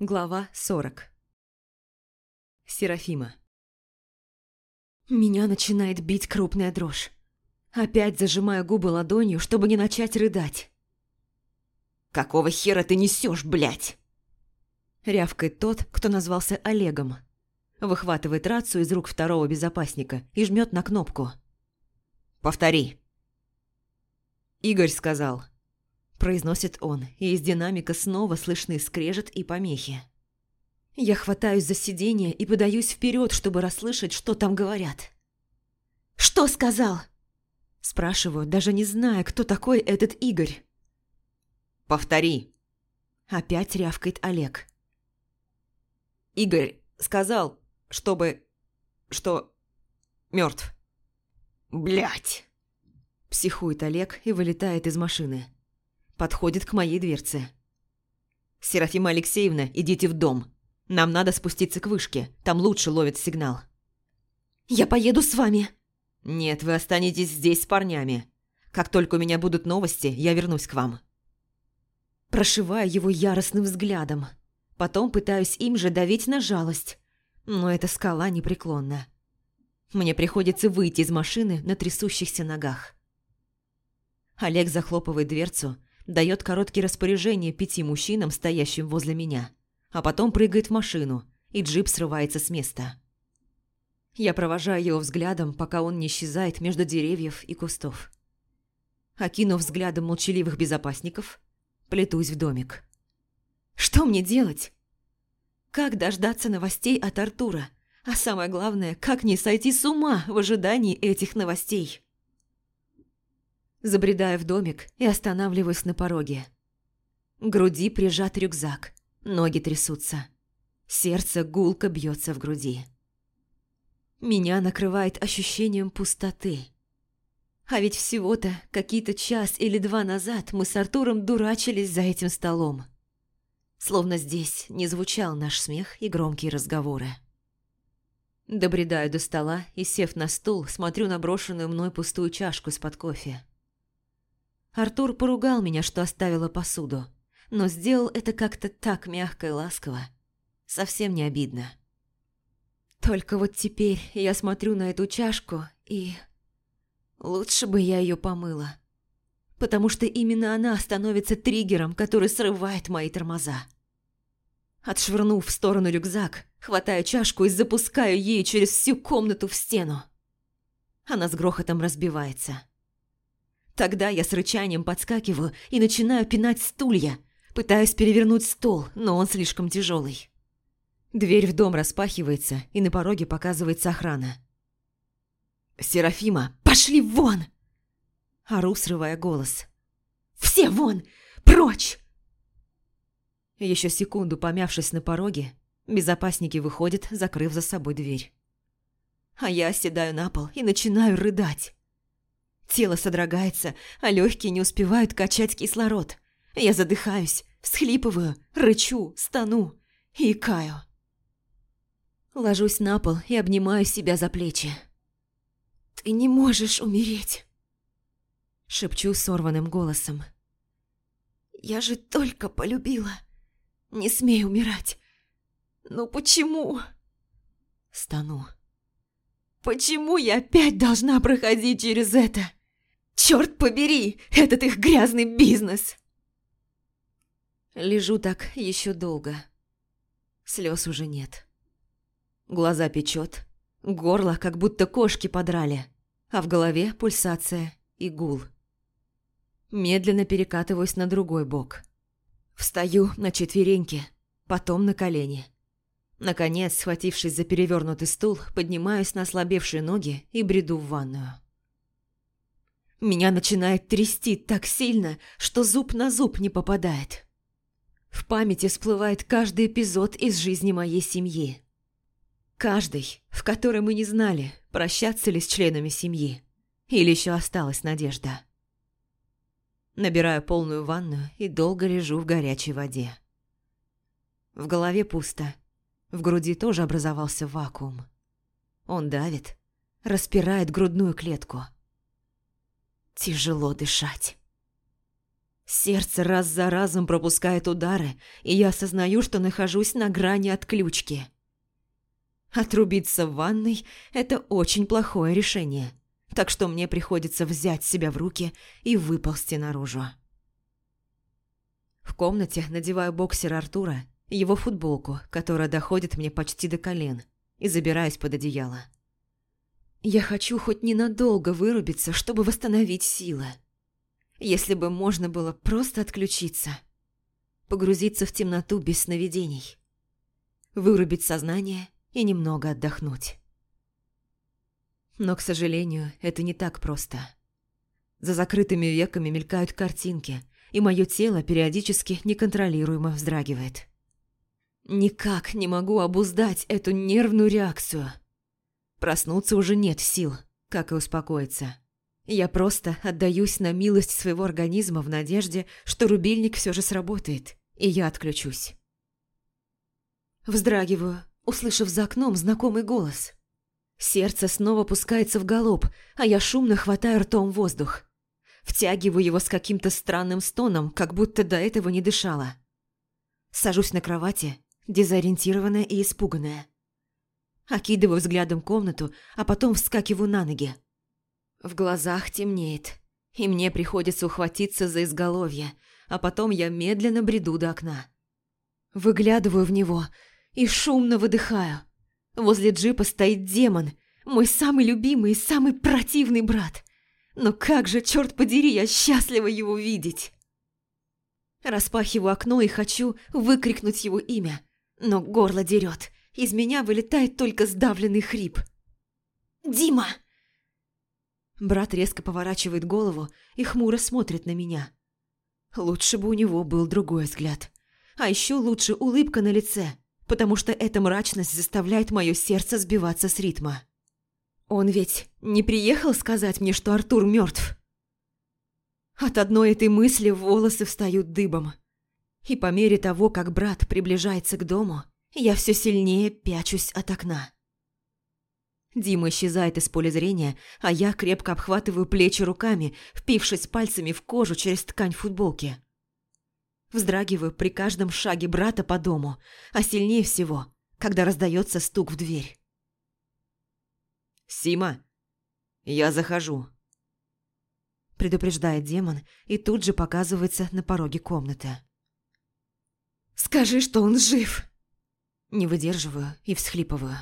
Глава 40 Серафима Меня начинает бить крупная дрожь. Опять зажимаю губы ладонью, чтобы не начать рыдать. «Какого хера ты несешь, блядь?» Рявкает тот, кто назвался Олегом. Выхватывает рацию из рук второго безопасника и жмет на кнопку. «Повтори». Игорь сказал – произносит он, и из динамика снова слышны скрежет и помехи. Я хватаюсь за сиденье и подаюсь вперед, чтобы расслышать, что там говорят. «Что сказал?» Спрашиваю, даже не зная, кто такой этот Игорь. «Повтори!» Опять рявкает Олег. «Игорь сказал, чтобы... что... мертв. Блять! Психует Олег и вылетает из машины. Подходит к моей дверце. «Серафима Алексеевна, идите в дом. Нам надо спуститься к вышке, там лучше ловит сигнал». «Я поеду с вами». «Нет, вы останетесь здесь с парнями. Как только у меня будут новости, я вернусь к вам». Прошиваю его яростным взглядом. Потом пытаюсь им же давить на жалость. Но эта скала непреклонна. Мне приходится выйти из машины на трясущихся ногах. Олег захлопывает дверцу, дает короткие распоряжения пяти мужчинам, стоящим возле меня, а потом прыгает в машину, и джип срывается с места. Я провожаю его взглядом, пока он не исчезает между деревьев и кустов. Окинув взглядом молчаливых безопасников, плетусь в домик. Что мне делать? Как дождаться новостей от Артура? А самое главное, как не сойти с ума в ожидании этих новостей? Забредаю в домик и останавливаюсь на пороге. Груди прижат рюкзак, ноги трясутся. Сердце гулко бьется в груди. Меня накрывает ощущением пустоты. А ведь всего-то какие-то час или два назад мы с Артуром дурачились за этим столом. Словно здесь не звучал наш смех и громкие разговоры. Добредаю до стола и, сев на стул, смотрю на брошенную мной пустую чашку из-под кофе. Артур поругал меня, что оставила посуду, но сделал это как-то так мягко и ласково. Совсем не обидно. Только вот теперь я смотрю на эту чашку и... Лучше бы я ее помыла. Потому что именно она становится триггером, который срывает мои тормоза. Отшвырнув в сторону рюкзак, хватаю чашку и запускаю ей через всю комнату в стену. Она с грохотом разбивается. Тогда я с рычанием подскакиваю и начинаю пинать стулья. Пытаюсь перевернуть стол, но он слишком тяжелый. Дверь в дом распахивается, и на пороге показывается охрана. «Серафима, пошли вон!» Ору, срывая голос. «Все вон! Прочь!» Еще секунду помявшись на пороге, безопасники выходят, закрыв за собой дверь. А я оседаю на пол и начинаю рыдать. Тело содрогается, а легкие не успевают качать кислород. Я задыхаюсь, всхлипываю, рычу, стану и икаю. Ложусь на пол и обнимаю себя за плечи. «Ты не можешь умереть!» Шепчу сорванным голосом. «Я же только полюбила. Не смей умирать. Ну почему?» Стану. Почему я опять должна проходить через это? Черт побери, этот их грязный бизнес! Лежу так еще долго. Слез уже нет. Глаза печет, горло как будто кошки подрали, а в голове пульсация и гул. Медленно перекатываюсь на другой бок. Встаю на четвереньки, потом на колени. Наконец, схватившись за перевернутый стул, поднимаюсь на ослабевшие ноги и бреду в ванную. Меня начинает трясти так сильно, что зуб на зуб не попадает. В памяти всплывает каждый эпизод из жизни моей семьи. Каждый, в которой мы не знали, прощаться ли с членами семьи, или еще осталась надежда. Набираю полную ванную и долго лежу в горячей воде. В голове пусто, в груди тоже образовался вакуум. Он давит, распирает грудную клетку. Тяжело дышать. Сердце раз за разом пропускает удары, и я осознаю, что нахожусь на грани отключки. Отрубиться в ванной – это очень плохое решение, так что мне приходится взять себя в руки и выползти наружу. В комнате надеваю боксер Артура, его футболку, которая доходит мне почти до колен, и забираюсь под одеяло. Я хочу хоть ненадолго вырубиться, чтобы восстановить силы. Если бы можно было просто отключиться. Погрузиться в темноту без сновидений. Вырубить сознание и немного отдохнуть. Но, к сожалению, это не так просто. За закрытыми веками мелькают картинки, и мое тело периодически неконтролируемо вздрагивает. Никак не могу обуздать эту нервную реакцию. Проснуться уже нет сил, как и успокоиться. Я просто отдаюсь на милость своего организма в надежде, что рубильник все же сработает, и я отключусь. Вздрагиваю, услышав за окном знакомый голос. Сердце снова пускается в галоп, а я шумно хватаю ртом воздух. Втягиваю его с каким-то странным стоном, как будто до этого не дышала. Сажусь на кровати, дезориентированная и испуганная. Окидываю взглядом комнату, а потом вскакиваю на ноги. В глазах темнеет, и мне приходится ухватиться за изголовье, а потом я медленно бреду до окна. Выглядываю в него и шумно выдыхаю. Возле джипа стоит демон, мой самый любимый и самый противный брат. Но как же, черт подери, я счастлива его видеть. Распахиваю окно и хочу выкрикнуть его имя, но горло дерет. Из меня вылетает только сдавленный хрип. «Дима!» Брат резко поворачивает голову и хмуро смотрит на меня. Лучше бы у него был другой взгляд. А еще лучше улыбка на лице, потому что эта мрачность заставляет мое сердце сбиваться с ритма. Он ведь не приехал сказать мне, что Артур мертв. От одной этой мысли волосы встают дыбом. И по мере того, как брат приближается к дому, я все сильнее пячусь от окна. Дима исчезает из поля зрения, а я крепко обхватываю плечи руками, впившись пальцами в кожу через ткань футболки. Вздрагиваю при каждом шаге брата по дому, а сильнее всего, когда раздается стук в дверь. «Сима, я захожу», – предупреждает демон и тут же показывается на пороге комнаты. «Скажи, что он жив!» Не выдерживаю и всхлипываю.